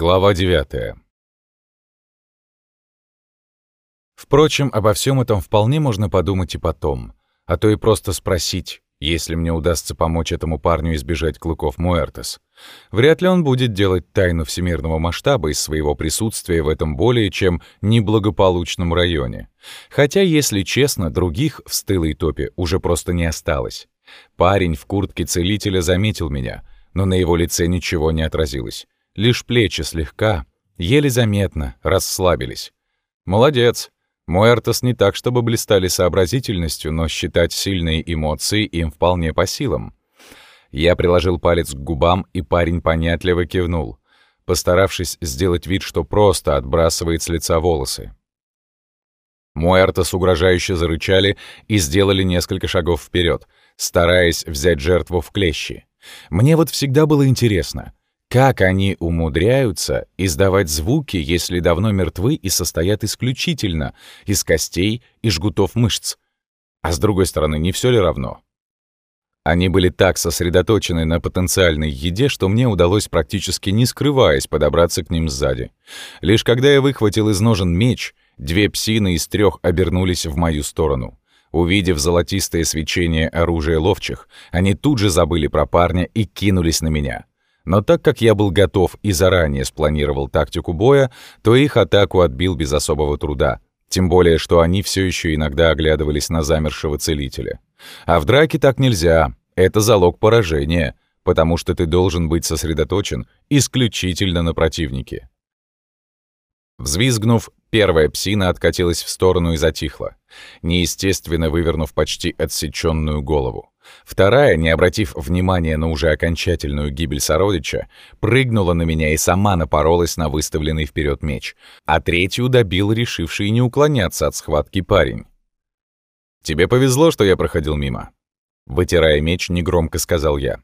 Глава 9 Впрочем, обо всем этом вполне можно подумать и потом, а то и просто спросить, если мне удастся помочь этому парню избежать клыков Муэртес. Вряд ли он будет делать тайну всемирного масштаба из своего присутствия в этом более чем неблагополучном районе. Хотя, если честно, других в стылой топе уже просто не осталось. Парень в куртке целителя заметил меня, но на его лице ничего не отразилось. Лишь плечи слегка, еле заметно, расслабились. Молодец. Муэртос не так, чтобы блистали сообразительностью, но считать сильные эмоции им вполне по силам. Я приложил палец к губам, и парень понятливо кивнул, постаравшись сделать вид, что просто отбрасывает с лица волосы. Муэртос угрожающе зарычали и сделали несколько шагов вперед, стараясь взять жертву в клещи. Мне вот всегда было интересно, как они умудряются издавать звуки, если давно мертвы и состоят исключительно из костей и жгутов мышц? А с другой стороны, не все ли равно? Они были так сосредоточены на потенциальной еде, что мне удалось практически не скрываясь подобраться к ним сзади. Лишь когда я выхватил из ножен меч, две псины из трех обернулись в мою сторону. Увидев золотистое свечение оружия ловчих, они тут же забыли про парня и кинулись на меня. Но так как я был готов и заранее спланировал тактику боя, то их атаку отбил без особого труда. Тем более, что они все еще иногда оглядывались на замершего целителя. А в драке так нельзя. Это залог поражения, потому что ты должен быть сосредоточен исключительно на противнике. Взвизгнув, первая псина откатилась в сторону и затихла, неестественно вывернув почти отсеченную голову. Вторая, не обратив внимания на уже окончательную гибель сородича, прыгнула на меня и сама напоролась на выставленный вперед меч, а третью добил решивший не уклоняться от схватки парень. «Тебе повезло, что я проходил мимо», — вытирая меч, негромко сказал я.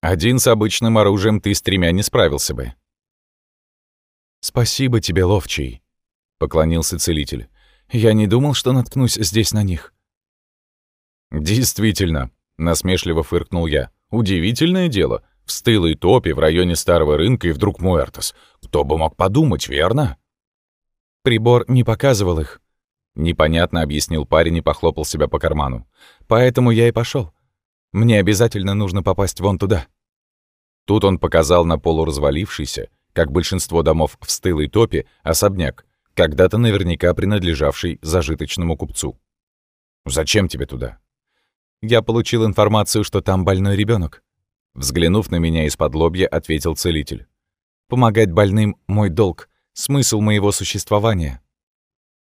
«Один с обычным оружием ты с тремя не справился бы». «Спасибо тебе, ловчий», — поклонился целитель. «Я не думал, что наткнусь здесь на них». «Действительно», Насмешливо фыркнул я. Удивительное дело. В стылой топе в районе старого рынка и вдруг Муэртос. Кто бы мог подумать, верно? Прибор не показывал их. Непонятно объяснил парень и похлопал себя по карману. Поэтому я и пошел. Мне обязательно нужно попасть вон туда. Тут он показал на полуразвалившийся, как большинство домов в стылой топе, особняк, когда-то наверняка принадлежавший зажиточному купцу. «Зачем тебе туда?» Я получил информацию, что там больной ребенок. Взглянув на меня из-под лобья, ответил целитель. «Помогать больным — мой долг, смысл моего существования».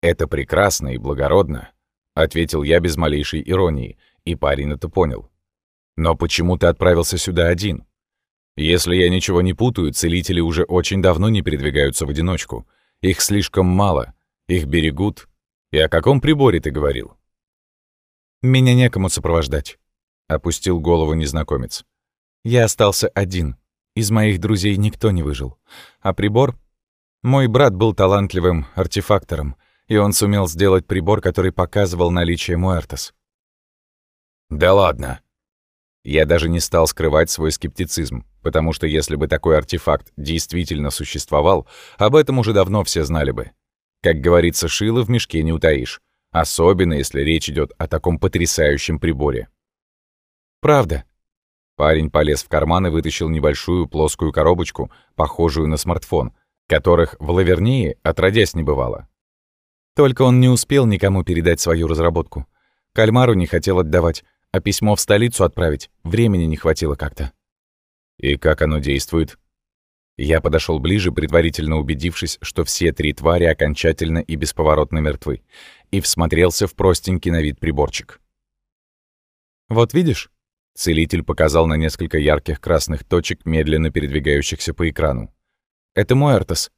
«Это прекрасно и благородно», — ответил я без малейшей иронии, и парень это понял. «Но почему ты отправился сюда один? Если я ничего не путаю, целители уже очень давно не передвигаются в одиночку. Их слишком мало, их берегут. И о каком приборе ты говорил?» «Меня некому сопровождать», — опустил голову незнакомец. «Я остался один. Из моих друзей никто не выжил. А прибор? Мой брат был талантливым артефактором, и он сумел сделать прибор, который показывал наличие Муэртос». «Да ладно!» Я даже не стал скрывать свой скептицизм, потому что если бы такой артефакт действительно существовал, об этом уже давно все знали бы. Как говорится, шило в мешке не утаишь. Особенно, если речь идет о таком потрясающем приборе. «Правда». Парень полез в карман и вытащил небольшую плоскую коробочку, похожую на смартфон, которых в Лавернее отродясь не бывало. Только он не успел никому передать свою разработку. Кальмару не хотел отдавать, а письмо в столицу отправить времени не хватило как-то. «И как оно действует?» Я подошел ближе, предварительно убедившись, что все три твари окончательно и бесповоротно мертвы, и всмотрелся в простенький на вид приборчик. «Вот видишь?» Целитель показал на несколько ярких красных точек, медленно передвигающихся по экрану. «Это Муэртос.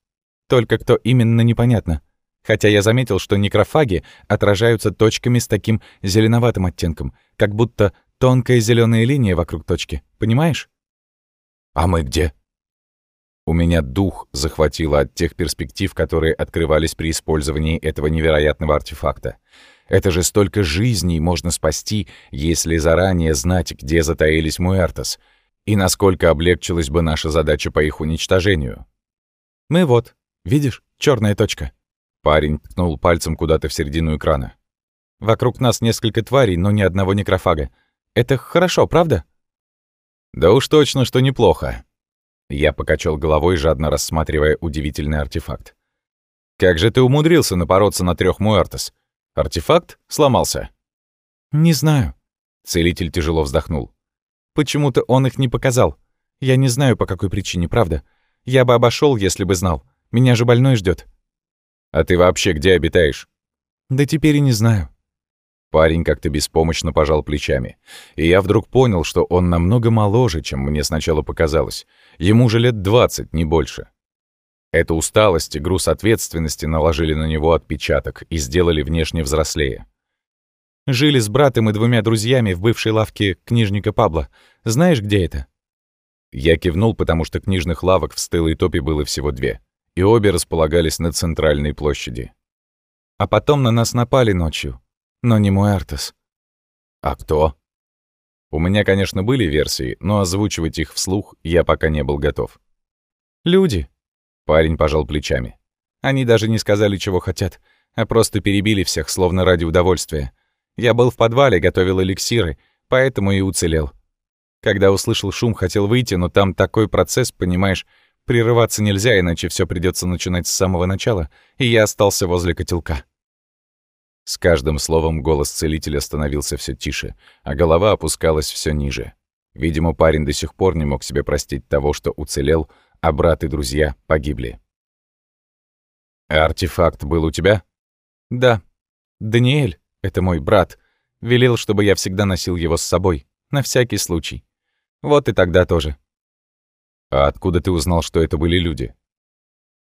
Только кто именно, непонятно. Хотя я заметил, что некрофаги отражаются точками с таким зеленоватым оттенком, как будто тонкая зеленая линия вокруг точки. Понимаешь?» «А мы где?» У меня дух захватило от тех перспектив, которые открывались при использовании этого невероятного артефакта. Это же столько жизней можно спасти, если заранее знать, где затаились Муэртос, и насколько облегчилась бы наша задача по их уничтожению. Мы вот, видишь, черная точка». Парень ткнул пальцем куда-то в середину экрана. «Вокруг нас несколько тварей, но ни одного некрофага. Это хорошо, правда?» «Да уж точно, что неплохо». Я покачал головой, жадно рассматривая удивительный артефакт. «Как же ты умудрился напороться на трех Муэртес? Артефакт сломался?» «Не знаю». Целитель тяжело вздохнул. «Почему-то он их не показал. Я не знаю, по какой причине, правда. Я бы обошел, если бы знал. Меня же больной ждет. «А ты вообще где обитаешь?» «Да теперь и не знаю». Парень как-то беспомощно пожал плечами. И я вдруг понял, что он намного моложе, чем мне сначала показалось. Ему же лет двадцать, не больше. Эта усталость и груз ответственности наложили на него отпечаток и сделали внешне взрослее. Жили с братом и двумя друзьями в бывшей лавке книжника Пабло. Знаешь, где это? Я кивнул, потому что книжных лавок в стылой топе было всего две, и обе располагались на центральной площади. А потом на нас напали ночью. Но не Муэртес. А кто? У меня, конечно, были версии, но озвучивать их вслух я пока не был готов. Люди. Парень пожал плечами. Они даже не сказали, чего хотят, а просто перебили всех, словно ради удовольствия. Я был в подвале, готовил эликсиры, поэтому и уцелел. Когда услышал шум, хотел выйти, но там такой процесс, понимаешь, прерываться нельзя, иначе все придется начинать с самого начала, и я остался возле котелка. С каждым словом голос целителя становился все тише, а голова опускалась все ниже. Видимо, парень до сих пор не мог себе простить того, что уцелел, а брат и друзья погибли. «Артефакт был у тебя?» «Да. Даниэль, это мой брат, велел, чтобы я всегда носил его с собой, на всякий случай. Вот и тогда тоже. А откуда ты узнал, что это были люди?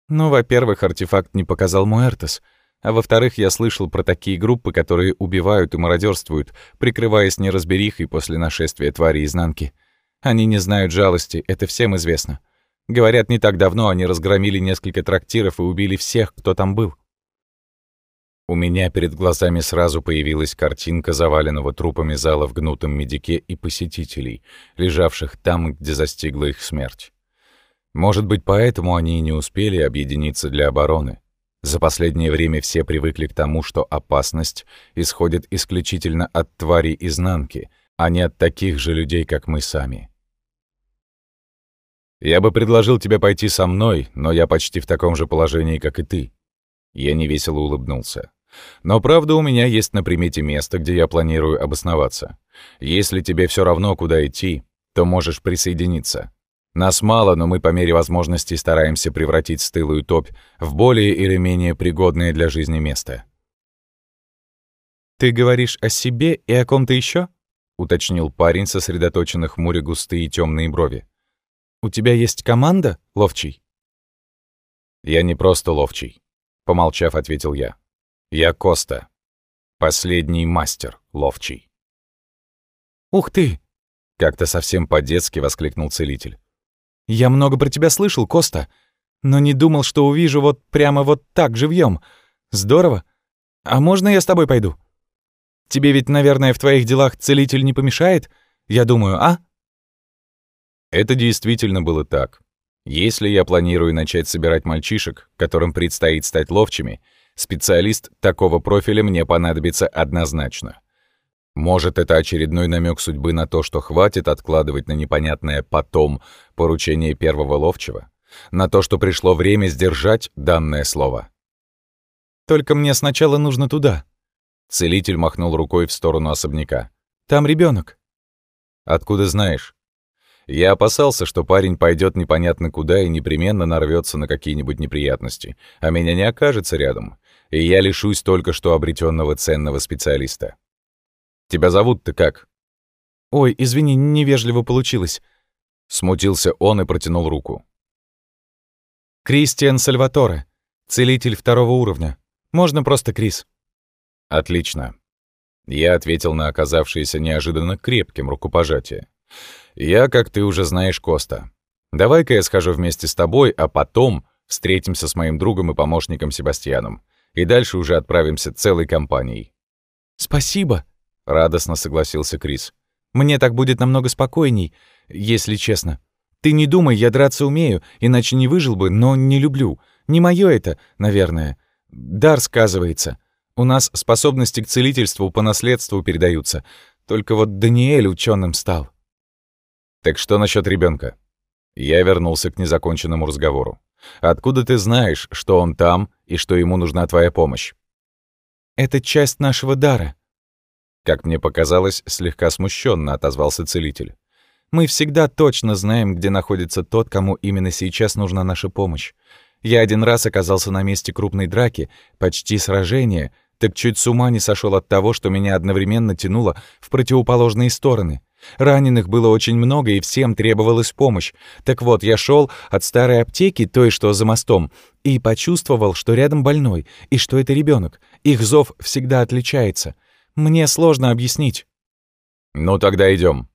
Ну, во-первых, артефакт не показал Муэртес, а во-вторых, я слышал про такие группы, которые убивают и мародерствуют, прикрываясь неразберихой после нашествия твари изнанки. Они не знают жалости, это всем известно. Говорят, не так давно они разгромили несколько трактиров и убили всех, кто там был. У меня перед глазами сразу появилась картинка заваленного трупами зала в гнутом медике и посетителей, лежавших там, где застигла их смерть. Может быть, поэтому они и не успели объединиться для обороны. За последнее время все привыкли к тому, что опасность исходит исключительно от тварей изнанки, а не от таких же людей, как мы сами. Я бы предложил тебе пойти со мной, но я почти в таком же положении, как и ты. Я невесело улыбнулся. Но правда у меня есть на примете место, где я планирую обосноваться. Если тебе все равно, куда идти, то можешь присоединиться. Нас мало, но мы по мере возможности стараемся превратить стылую топь в более или менее пригодное для жизни место. «Ты говоришь о себе и о ком-то еще? уточнил парень, сосредоточенно хмуря густые темные брови. «У тебя есть команда, ловчий?» «Я не просто ловчий», — помолчав, ответил я. Я Коста. Последний мастер ловчий. «Ух ты!» — как-то совсем по-детски воскликнул целитель. «Я много про тебя слышал, Коста, но не думал, что увижу вот прямо вот так живьем. Здорово. А можно я с тобой пойду? Тебе ведь, наверное, в твоих делах целитель не помешает? Я думаю, а?» Это действительно было так. Если я планирую начать собирать мальчишек, которым предстоит стать ловчими — Специалист такого профиля мне понадобится однозначно. Может, это очередной намек судьбы на то, что хватит откладывать на непонятное «потом» поручение первого ловчего? На то, что пришло время сдержать данное слово? «Только мне сначала нужно туда». Целитель махнул рукой в сторону особняка. «Там ребенок. «Откуда знаешь?» Я опасался, что парень пойдет непонятно куда и непременно нарвется на какие-нибудь неприятности, а меня не окажется рядом и я лишусь только что обретенного ценного специалиста. Тебя зовут-то как? Ой, извини, невежливо получилось. Смутился он и протянул руку. Кристиан Сальваторе, целитель второго уровня. Можно просто Крис. Отлично. Я ответил на оказавшееся неожиданно крепким рукопожатие. Я, как ты уже знаешь, Коста. Давай-ка я схожу вместе с тобой, а потом встретимся с моим другом и помощником Себастьяном и дальше уже отправимся целой компанией». «Спасибо», — радостно согласился Крис. «Мне так будет намного спокойней, если честно. Ты не думай, я драться умею, иначе не выжил бы, но не люблю. Не моё это, наверное. Дар сказывается. У нас способности к целительству по наследству передаются. Только вот Даниэль ученым стал. Так что насчет ребенка? Я вернулся к незаконченному разговору. Откуда ты знаешь, что он там и что ему нужна твоя помощь? Это часть нашего дара. Как мне показалось, слегка смущенно отозвался целитель. Мы всегда точно знаем, где находится тот, кому именно сейчас нужна наша помощь. Я один раз оказался на месте крупной драки, почти сражения, так чуть с ума не сошел от того, что меня одновременно тянуло в противоположные стороны. Раненых было очень много, и всем требовалась помощь. Так вот, я шел от старой аптеки, той, что за мостом, и почувствовал, что рядом больной, и что это ребенок. Их зов всегда отличается. Мне сложно объяснить. «Ну тогда идем.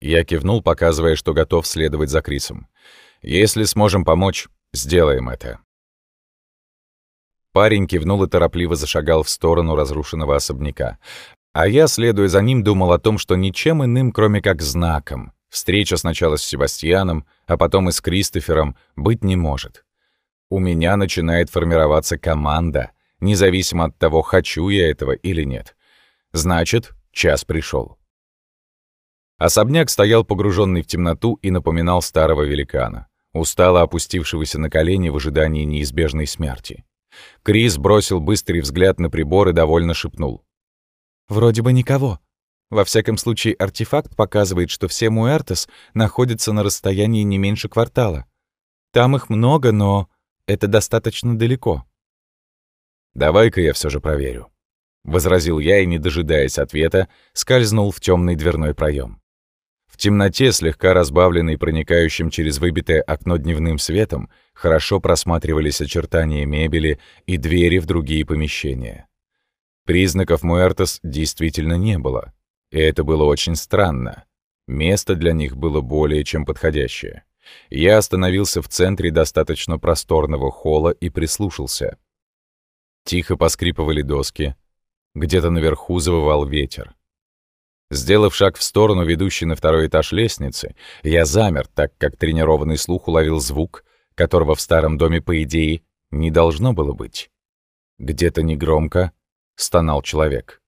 Я кивнул, показывая, что готов следовать за Крисом. «Если сможем помочь, сделаем это». Парень кивнул и торопливо зашагал в сторону разрушенного особняка. А я, следуя за ним, думал о том, что ничем иным, кроме как знаком, встреча сначала с Себастьяном, а потом и с Кристофером, быть не может. У меня начинает формироваться команда, независимо от того, хочу я этого или нет. Значит, час пришел. Особняк стоял погруженный в темноту и напоминал старого великана, устало опустившегося на колени в ожидании неизбежной смерти. Крис бросил быстрый взгляд на прибор и довольно шепнул. «Вроде бы никого. Во всяком случае, артефакт показывает, что все Муэртес находятся на расстоянии не меньше квартала. Там их много, но это достаточно далеко». «Давай-ка я все же проверю», — возразил я и, не дожидаясь ответа, скользнул в темный дверной проем. В темноте, слегка разбавленной проникающим через выбитое окно дневным светом, хорошо просматривались очертания мебели и двери в другие помещения. Признаков Муэртос действительно не было, и это было очень странно. Место для них было более чем подходящее. Я остановился в центре достаточно просторного холла и прислушался. Тихо поскрипывали доски. Где-то наверху завывал ветер. Сделав шаг в сторону, ведущей на второй этаж лестницы, я замер, так как тренированный слух уловил звук, которого в старом доме, по идее, не должно было быть. Где-то негромко стонал человек.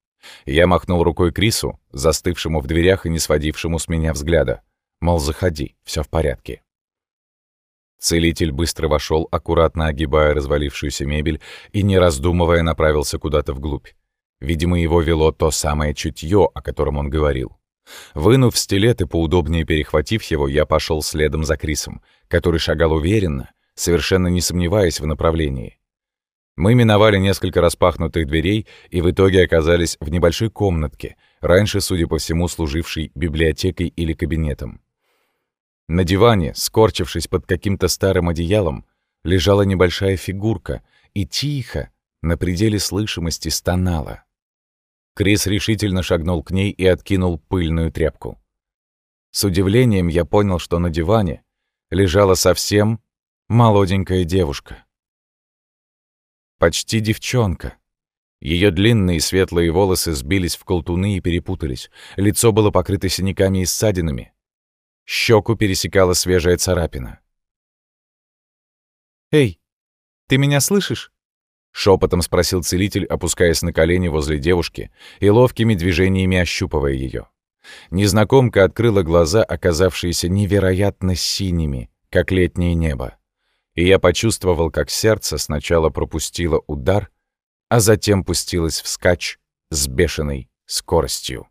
Я махнул рукой Крису, застывшему в дверях и не сводившему с меня взгляда. Мол, заходи, все в порядке. Целитель быстро вошел, аккуратно огибая развалившуюся мебель и, не раздумывая, направился куда-то вглубь. Видимо, его вело то самое чутье, о котором он говорил. Вынув стилет и поудобнее перехватив его, я пошел следом за Крисом, который шагал уверенно, совершенно не сомневаясь в направлении. Мы миновали несколько распахнутых дверей и в итоге оказались в небольшой комнатке, раньше, судя по всему, служившей библиотекой или кабинетом. На диване, скорчившись под каким-то старым одеялом, лежала небольшая фигурка и тихо, на пределе слышимости, стонала. Крис решительно шагнул к ней и откинул пыльную тряпку. С удивлением я понял, что на диване лежала совсем молоденькая девушка. Почти девчонка. Ее длинные светлые волосы сбились в колтуны и перепутались. Лицо было покрыто синяками и ссадинами. Щеку пересекала свежая царапина. «Эй, ты меня слышишь?» Шепотом спросил целитель, опускаясь на колени возле девушки и ловкими движениями ощупывая ее. Незнакомка открыла глаза, оказавшиеся невероятно синими, как летнее небо. И я почувствовал, как сердце сначала пропустило удар, а затем пустилось вскачь с бешеной скоростью.